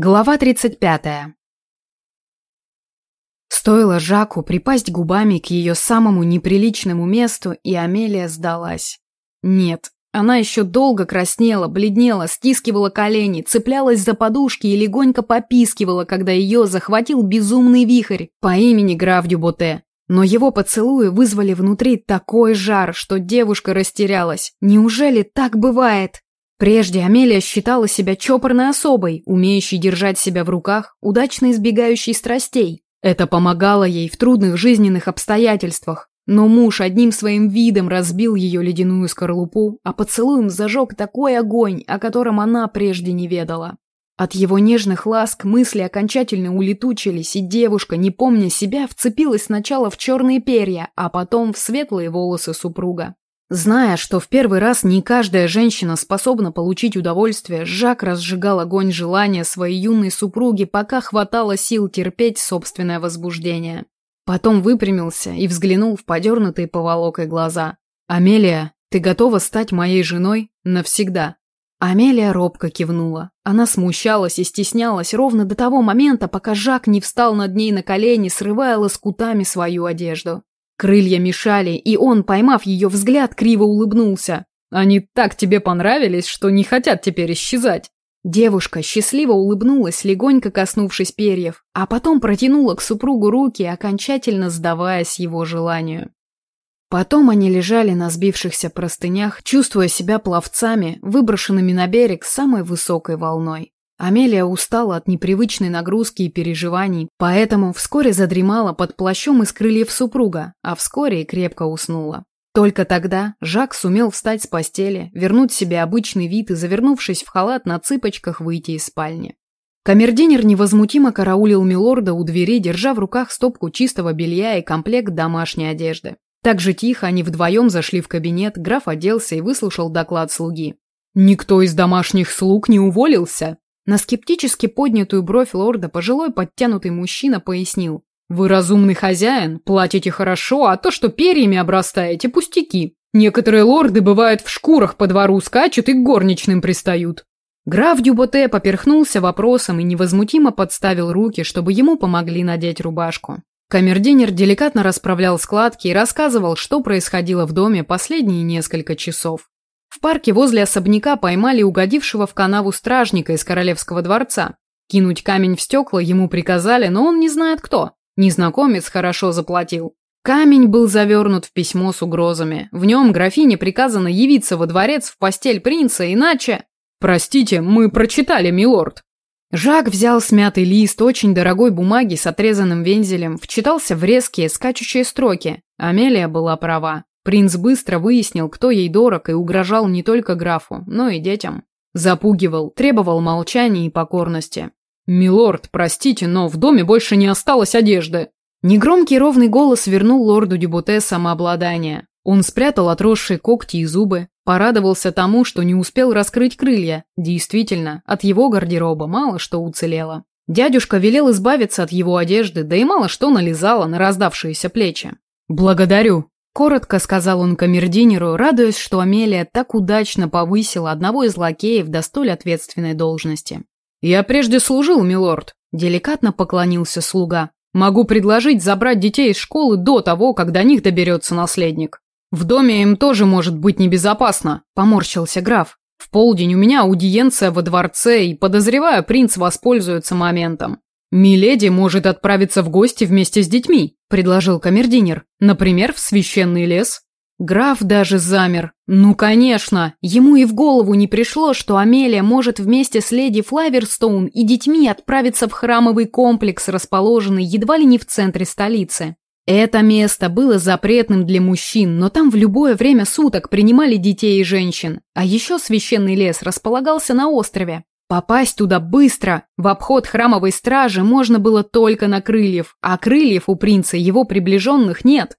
Глава 35. Стоило Жаку припасть губами к ее самому неприличному месту, и Амелия сдалась. Нет, она еще долго краснела, бледнела, стискивала колени, цеплялась за подушки и легонько попискивала, когда ее захватил безумный вихрь по имени граф Дюботе. Но его поцелуи вызвали внутри такой жар, что девушка растерялась. Неужели так бывает? Прежде Амелия считала себя чопорной особой, умеющей держать себя в руках, удачно избегающей страстей. Это помогало ей в трудных жизненных обстоятельствах. Но муж одним своим видом разбил ее ледяную скорлупу, а поцелуем зажег такой огонь, о котором она прежде не ведала. От его нежных ласк мысли окончательно улетучились, и девушка, не помня себя, вцепилась сначала в черные перья, а потом в светлые волосы супруга. Зная, что в первый раз не каждая женщина способна получить удовольствие, Жак разжигал огонь желания своей юной супруги, пока хватало сил терпеть собственное возбуждение. Потом выпрямился и взглянул в подернутые поволокой глаза. «Амелия, ты готова стать моей женой навсегда?» Амелия робко кивнула. Она смущалась и стеснялась ровно до того момента, пока Жак не встал над ней на колени, срывая лоскутами свою одежду. Крылья мешали, и он, поймав ее взгляд, криво улыбнулся. «Они так тебе понравились, что не хотят теперь исчезать». Девушка счастливо улыбнулась, легонько коснувшись перьев, а потом протянула к супругу руки, окончательно сдаваясь его желанию. Потом они лежали на сбившихся простынях, чувствуя себя пловцами, выброшенными на берег самой высокой волной. Амелия устала от непривычной нагрузки и переживаний, поэтому вскоре задремала под плащом из крыльев супруга, а вскоре и крепко уснула. Только тогда Жак сумел встать с постели, вернуть себе обычный вид и, завернувшись в халат, на цыпочках выйти из спальни. Камердинер невозмутимо караулил милорда у двери, держа в руках стопку чистого белья и комплект домашней одежды. Так же тихо они вдвоем зашли в кабинет, граф оделся и выслушал доклад слуги. «Никто из домашних слуг не уволился», на скептически поднятую бровь лорда пожилой подтянутый мужчина пояснил. «Вы разумный хозяин, платите хорошо, а то, что перьями обрастаете, пустяки. Некоторые лорды бывают в шкурах по двору скачут и к горничным пристают». Граф Дюботе поперхнулся вопросом и невозмутимо подставил руки, чтобы ему помогли надеть рубашку. Камердинер деликатно расправлял складки и рассказывал, что происходило в доме последние несколько часов. В парке возле особняка поймали угодившего в канаву стражника из королевского дворца. Кинуть камень в стекла ему приказали, но он не знает кто. Незнакомец хорошо заплатил. Камень был завернут в письмо с угрозами. В нем графине приказано явиться во дворец в постель принца, иначе... «Простите, мы прочитали, милорд». Жак взял смятый лист очень дорогой бумаги с отрезанным вензелем, вчитался в резкие, скачущие строки. Амелия была права. Принц быстро выяснил, кто ей дорог, и угрожал не только графу, но и детям. Запугивал, требовал молчания и покорности. «Милорд, простите, но в доме больше не осталось одежды». Негромкий ровный голос вернул лорду Дюбуте самообладание. Он спрятал отросшие когти и зубы, порадовался тому, что не успел раскрыть крылья. Действительно, от его гардероба мало что уцелело. Дядюшка велел избавиться от его одежды, да и мало что налезало на раздавшиеся плечи. «Благодарю», Коротко сказал он камердинеру, радуясь, что Амелия так удачно повысила одного из лакеев до столь ответственной должности. «Я прежде служил, милорд», – деликатно поклонился слуга. «Могу предложить забрать детей из школы до того, как до них доберется наследник. В доме им тоже может быть небезопасно», – поморщился граф. «В полдень у меня аудиенция во дворце, и, подозреваю, принц воспользуется моментом. «Миледи может отправиться в гости вместе с детьми», – предложил камердинер. «Например, в священный лес». Граф даже замер. Ну, конечно, ему и в голову не пришло, что Амелия может вместе с леди Флаверстоун и детьми отправиться в храмовый комплекс, расположенный едва ли не в центре столицы. Это место было запретным для мужчин, но там в любое время суток принимали детей и женщин. А еще священный лес располагался на острове, Попасть туда быстро, в обход храмовой стражи можно было только на крыльев, а крыльев у принца его приближенных нет.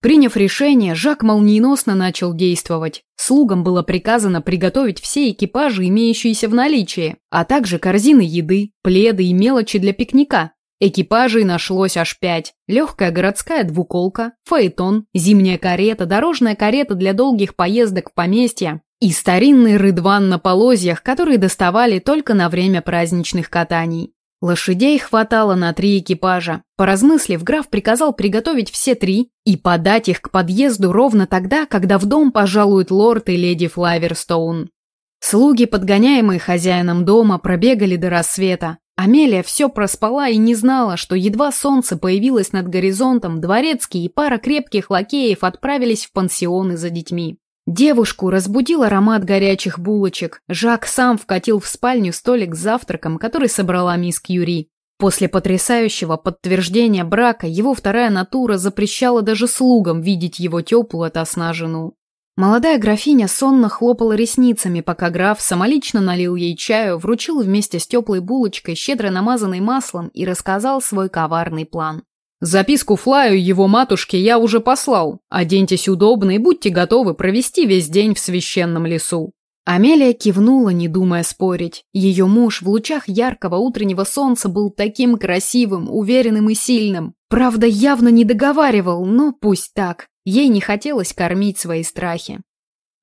Приняв решение, Жак молниеносно начал действовать. Слугам было приказано приготовить все экипажи, имеющиеся в наличии, а также корзины еды, пледы и мелочи для пикника. Экипажей нашлось аж пять. Легкая городская двуколка, фаэтон, зимняя карета, дорожная карета для долгих поездок в поместье, и старинный рыдван на полозьях, которые доставали только на время праздничных катаний. Лошадей хватало на три экипажа. Поразмыслив, граф приказал приготовить все три и подать их к подъезду ровно тогда, когда в дом пожалуют лорд и леди Флайверстоун. Слуги, подгоняемые хозяином дома, пробегали до рассвета. Амелия все проспала и не знала, что едва солнце появилось над горизонтом, дворецкий и пара крепких лакеев отправились в пансионы за детьми. Девушку разбудил аромат горячих булочек. Жак сам вкатил в спальню столик с завтраком, который собрала мисс Кьюри. После потрясающего подтверждения брака его вторая натура запрещала даже слугам видеть его теплую от жену. Молодая графиня сонно хлопала ресницами, пока граф самолично налил ей чаю, вручил вместе с теплой булочкой, щедро намазанной маслом, и рассказал свой коварный план. Записку Флаю его матушке я уже послал. Оденьтесь удобно и будьте готовы провести весь день в священном лесу. Амелия кивнула, не думая спорить. Ее муж в лучах яркого утреннего солнца был таким красивым, уверенным и сильным. Правда, явно не договаривал, но пусть так. Ей не хотелось кормить свои страхи.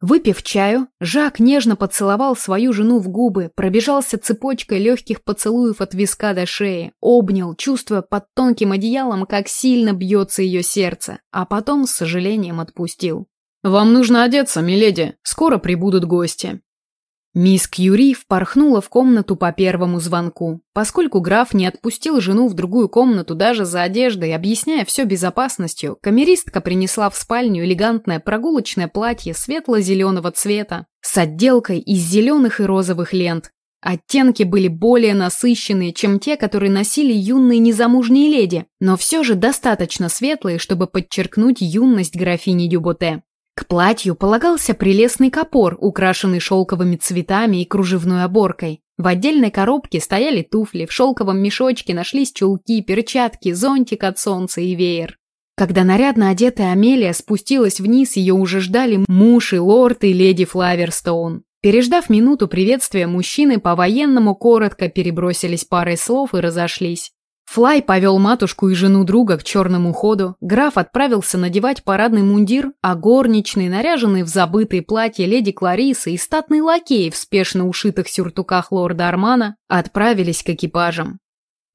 Выпив чаю, Жак нежно поцеловал свою жену в губы, пробежался цепочкой легких поцелуев от виска до шеи, обнял, чувствуя под тонким одеялом, как сильно бьется ее сердце, а потом с сожалением отпустил. «Вам нужно одеться, миледи, скоро прибудут гости». Мисс Кьюри впорхнула в комнату по первому звонку. Поскольку граф не отпустил жену в другую комнату даже за одеждой, объясняя все безопасностью, камеристка принесла в спальню элегантное прогулочное платье светло-зеленого цвета с отделкой из зеленых и розовых лент. Оттенки были более насыщенные, чем те, которые носили юные незамужние леди, но все же достаточно светлые, чтобы подчеркнуть юность графини Дюботе. К платью полагался прелестный копор, украшенный шелковыми цветами и кружевной оборкой. В отдельной коробке стояли туфли, в шелковом мешочке нашлись чулки, перчатки, зонтик от солнца и веер. Когда нарядно одетая Амелия спустилась вниз, ее уже ждали муж и лорд и леди Флаверстоун. Переждав минуту приветствия, мужчины по-военному коротко перебросились парой слов и разошлись. Флай повел матушку и жену друга к черному ходу, граф отправился надевать парадный мундир, а горничные, наряженные в забытые платья леди Кларисы и статные лакеи в спешно ушитых сюртуках лорда Армана, отправились к экипажам.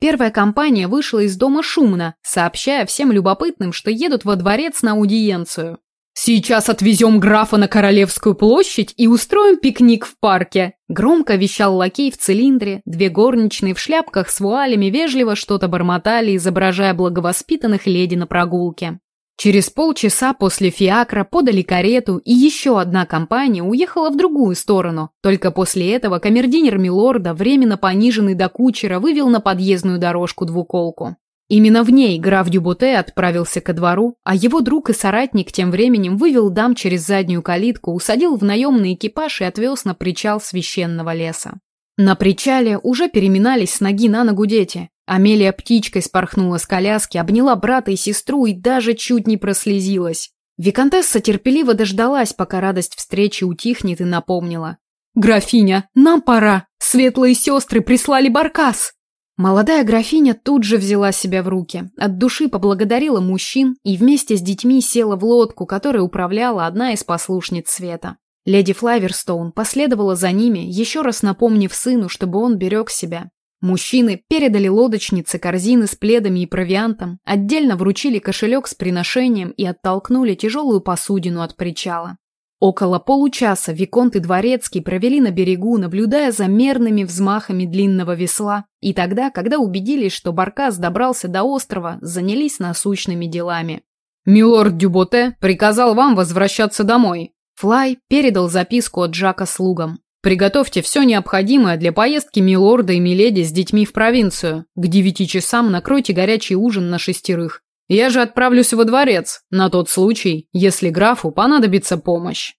Первая компания вышла из дома шумно, сообщая всем любопытным, что едут во дворец на аудиенцию. «Сейчас отвезем графа на Королевскую площадь и устроим пикник в парке», Громко вещал лакей в цилиндре, две горничные в шляпках с вуалями вежливо что-то бормотали, изображая благовоспитанных леди на прогулке. Через полчаса после фиакра подали карету, и еще одна компания уехала в другую сторону. Только после этого камердинер Милорда, временно пониженный до кучера, вывел на подъездную дорожку двуколку. Именно в ней граф Дюботе отправился ко двору, а его друг и соратник тем временем вывел дам через заднюю калитку, усадил в наемный экипаж и отвез на причал священного леса. На причале уже переминались с ноги на ногу дети. Амелия птичкой спорхнула с коляски, обняла брата и сестру и даже чуть не прослезилась. Викантесса терпеливо дождалась, пока радость встречи утихнет и напомнила. «Графиня, нам пора! Светлые сестры прислали баркас!» Молодая графиня тут же взяла себя в руки, от души поблагодарила мужчин и вместе с детьми села в лодку, которой управляла одна из послушниц Света. Леди Флайверстоун последовала за ними, еще раз напомнив сыну, чтобы он берег себя. Мужчины передали лодочнице корзины с пледами и провиантом, отдельно вручили кошелек с приношением и оттолкнули тяжелую посудину от причала. Около получаса Виконт и Дворецкий провели на берегу, наблюдая за мерными взмахами длинного весла, и тогда, когда убедились, что Баркас добрался до острова, занялись насущными делами. «Милорд Дюботе приказал вам возвращаться домой». Флай передал записку от Джака слугам. «Приготовьте все необходимое для поездки милорда и миледи с детьми в провинцию. К девяти часам накройте горячий ужин на шестерых. Я же отправлюсь во дворец, на тот случай, если графу понадобится помощь.